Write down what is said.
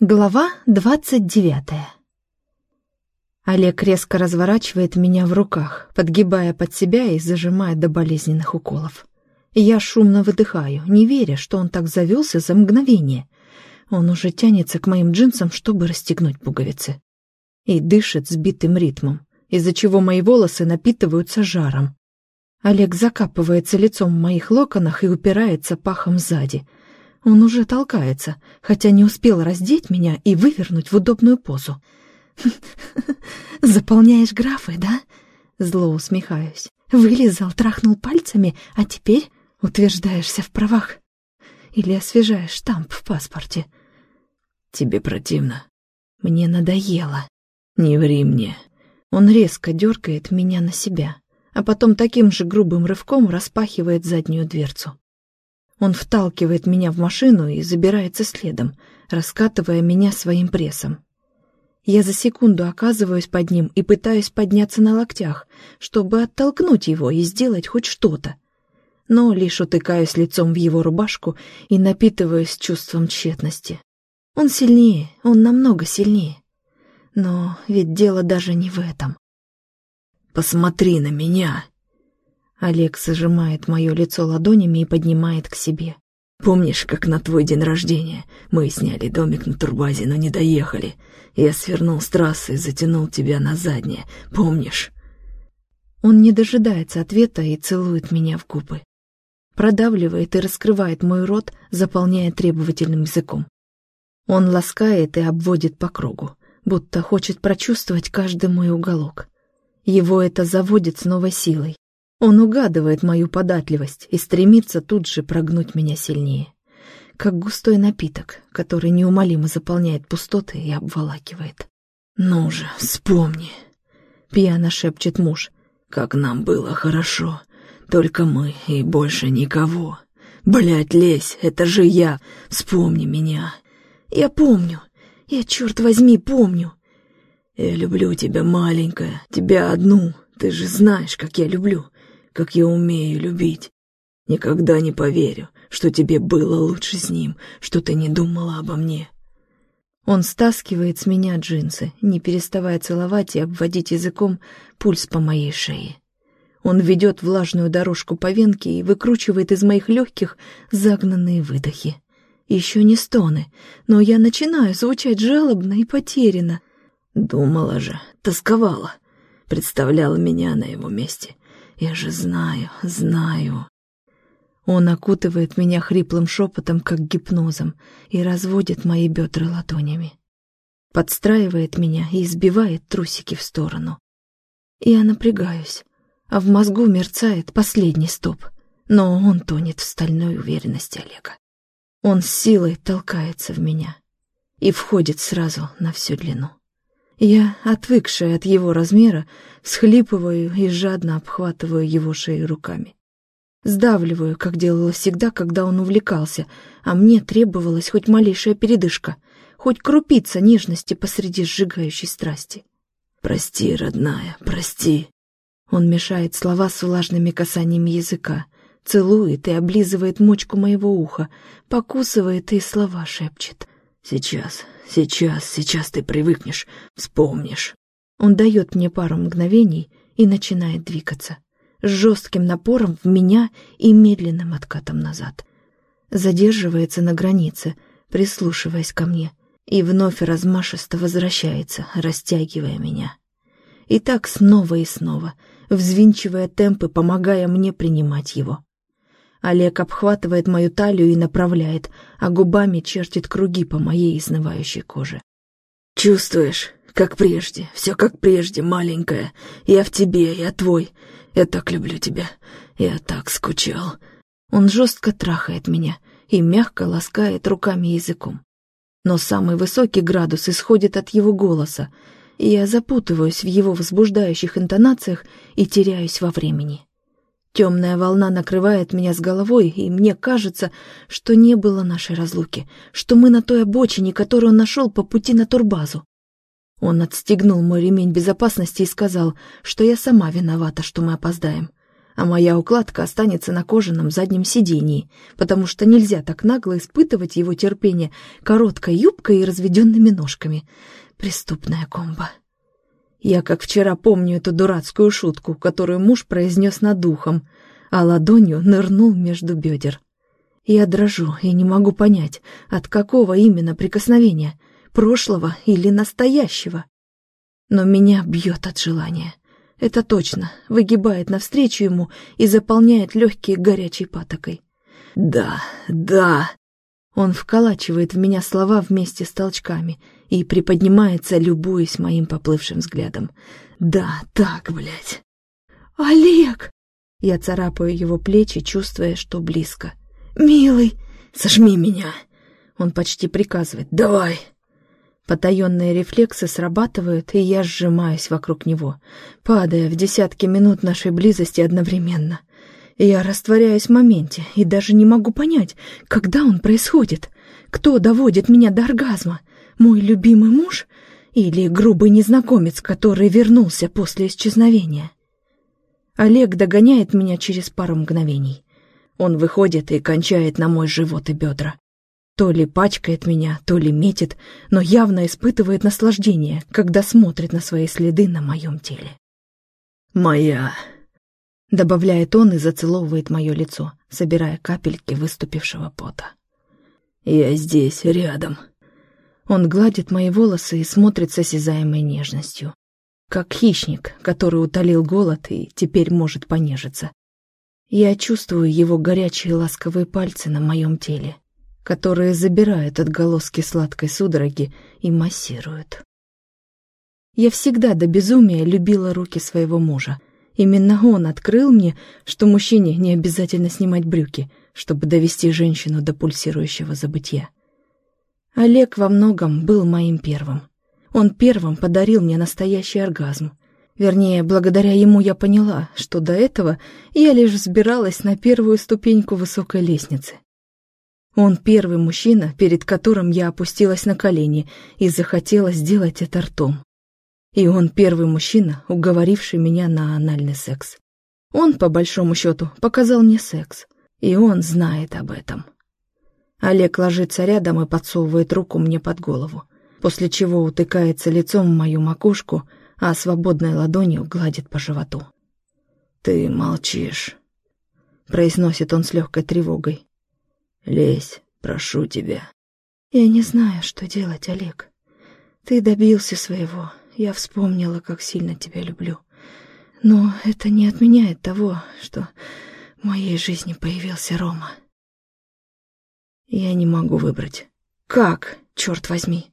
Глава двадцать девятая Олег резко разворачивает меня в руках, подгибая под себя и зажимая до болезненных уколов. Я шумно выдыхаю, не веря, что он так завелся за мгновение. Он уже тянется к моим джинсам, чтобы расстегнуть пуговицы. И дышит сбитым ритмом, из-за чего мои волосы напитываются жаром. Олег закапывается лицом в моих локонах и упирается пахом сзади — он уже толкается, хотя не успел раздеть меня и вывернуть в удобную позу. «Заполняешь графы, да?» Зло усмехаюсь. «Вылезал, трахнул пальцами, а теперь утверждаешься в правах? Или освежаешь штамп в паспорте?» «Тебе противно?» «Мне надоело». «Не ври мне». Он резко дергает меня на себя, а потом таким же грубым рывком распахивает заднюю дверцу. Он вталкивает меня в машину и забирается следом, раскатывая меня своим прессом. Я за секунду оказываюсь под ним и пытаюсь подняться на локтях, чтобы оттолкнуть его и сделать хоть что-то. Но лишь утыкаюсь лицом в его рубашку и напитываюсь чувством тщетности. Он сильнее, он намного сильнее. Но ведь дело даже не в этом. «Посмотри на меня!» Олег зажимает мое лицо ладонями и поднимает к себе. «Помнишь, как на твой день рождения мы сняли домик на турбазе, но не доехали? Я свернул с трассы и затянул тебя на заднее. Помнишь?» Он не дожидается ответа и целует меня в губы. Продавливает и раскрывает мой рот, заполняя требовательным языком. Он ласкает и обводит по кругу, будто хочет прочувствовать каждый мой уголок. Его это заводит с новой силой, он угадывает мою податливость и стремится тут же прогнуть меня сильнее. Как густой напиток, который неумолимо заполняет пустоты и обволакивает. «Ну же, вспомни!» — пьяно шепчет муж. «Как нам было хорошо. Только мы и больше никого. Блядь, лезь, это же я. Вспомни меня». «Я помню. Я, черт возьми, помню». «Я люблю тебя, маленькая, тебя одну. Ты же знаешь, как я люблю как я умею любить. Никогда не поверю, что тебе было лучше с ним, что ты не думала обо мне». Он стаскивает с меня джинсы, не переставая целовать и обводить языком пульс по моей шее. Он ведет влажную дорожку по венке и выкручивает из моих легких загнанные выдохи. Еще не стоны, но я начинаю звучать жалобно и потеряно. Думала же, тосковала, представляла меня на его месте. Я же знаю, знаю. Он окутывает меня хриплым шепотом, как гипнозом, и разводит мои бедра ладонями. Подстраивает меня и избивает трусики в сторону. Я напрягаюсь, а в мозгу мерцает последний стоп, но он тонет в стальной уверенности Олега. Он с силой толкается в меня и входит сразу на всю длину. Я, отвыкшая от его размера, всхлипываю и жадно обхватываю его шею руками. Сдавливаю, как делала всегда, когда он увлекался, а мне требовалась хоть малейшая передышка, хоть крупица нежности посреди сжигающей страсти. «Прости, родная, прости!» Он мешает слова с влажными касаниями языка, целует и облизывает мочку моего уха, покусывает и слова шепчет. «Сейчас, Сейчас, сейчас ты привыкнешь, вспомнишь. Он дает мне пару мгновений и начинает двигаться. С жестким напором в меня и медленным откатом назад. Задерживается на границе, прислушиваясь ко мне, и вновь размашисто возвращается, растягивая меня. И так снова и снова, взвинчивая темпы, помогая мне принимать его. Олег обхватывает мою талию и направляет, а губами чертит круги по моей изнывающей коже. «Чувствуешь, как прежде, все как прежде, маленькая. Я в тебе, я твой. Я так люблю тебя. Я так скучал». Он жестко трахает меня и мягко ласкает руками и языком. Но самый высокий градус исходит от его голоса, и я запутываюсь в его возбуждающих интонациях и теряюсь во времени. Темная волна накрывает меня с головой, и мне кажется, что не было нашей разлуки, что мы на той обочине, которую он нашел по пути на турбазу. Он отстегнул мой ремень безопасности и сказал, что я сама виновата, что мы опоздаем. а моя укладка останется на кожаном заднем сидении, потому что нельзя так нагло испытывать его терпение короткой юбкой и разведенными ножками. Преступная комба. Я как вчера помню эту дурацкую шутку, которую муж произнес над ухом, а ладонью нырнул между бедер. Я дрожу и не могу понять, от какого именно прикосновения, прошлого или настоящего. Но меня бьет от желания. Это точно, выгибает навстречу ему и заполняет легкие горячей патокой. «Да, да!» Он вколачивает в меня слова вместе с толчками и приподнимается, любуясь моим поплывшим взглядом. «Да, так, блядь!» «Олег!» Я царапаю его плечи, чувствуя, что близко. «Милый!» «Сожми меня!» Он почти приказывает. «Давай!» Потаенные рефлексы срабатывают, и я сжимаюсь вокруг него, падая в десятки минут нашей близости одновременно. Я растворяюсь в моменте и даже не могу понять, когда он происходит. Кто доводит меня до оргазма? Мой любимый муж или грубый незнакомец, который вернулся после исчезновения? Олег догоняет меня через пару мгновений. Он выходит и кончает на мой живот и бедра. То ли пачкает меня, то ли метит, но явно испытывает наслаждение, когда смотрит на свои следы на моем теле. «Моя», — добавляет он и зацеловывает мое лицо, собирая капельки выступившего пота. «Я здесь, рядом». Он гладит мои волосы и смотрит с осязаемой нежностью, как хищник, который утолил голод и теперь может понежиться. Я чувствую его горячие ласковые пальцы на моем теле, которые забирают отголоски сладкой судороги и массируют. Я всегда до безумия любила руки своего мужа. Именно он открыл мне, что мужчине не обязательно снимать брюки, чтобы довести женщину до пульсирующего забытья. Олег во многом был моим первым. Он первым подарил мне настоящий оргазм. Вернее, благодаря ему я поняла, что до этого я лишь взбиралась на первую ступеньку высокой лестницы. Он первый мужчина, перед которым я опустилась на колени и захотела сделать это ртом. И он первый мужчина, уговоривший меня на анальный секс. Он, по большому счету, показал мне секс, и он знает об этом. Олег ложится рядом и подсовывает руку мне под голову, после чего утыкается лицом в мою макушку, а свободной ладонью гладит по животу. «Ты молчишь», — произносит он с легкой тревогой. Лезь, прошу тебя. Я не знаю, что делать, Олег. Ты добился своего. Я вспомнила, как сильно тебя люблю. Но это не отменяет того, что в моей жизни появился Рома. Я не могу выбрать. Как, черт возьми?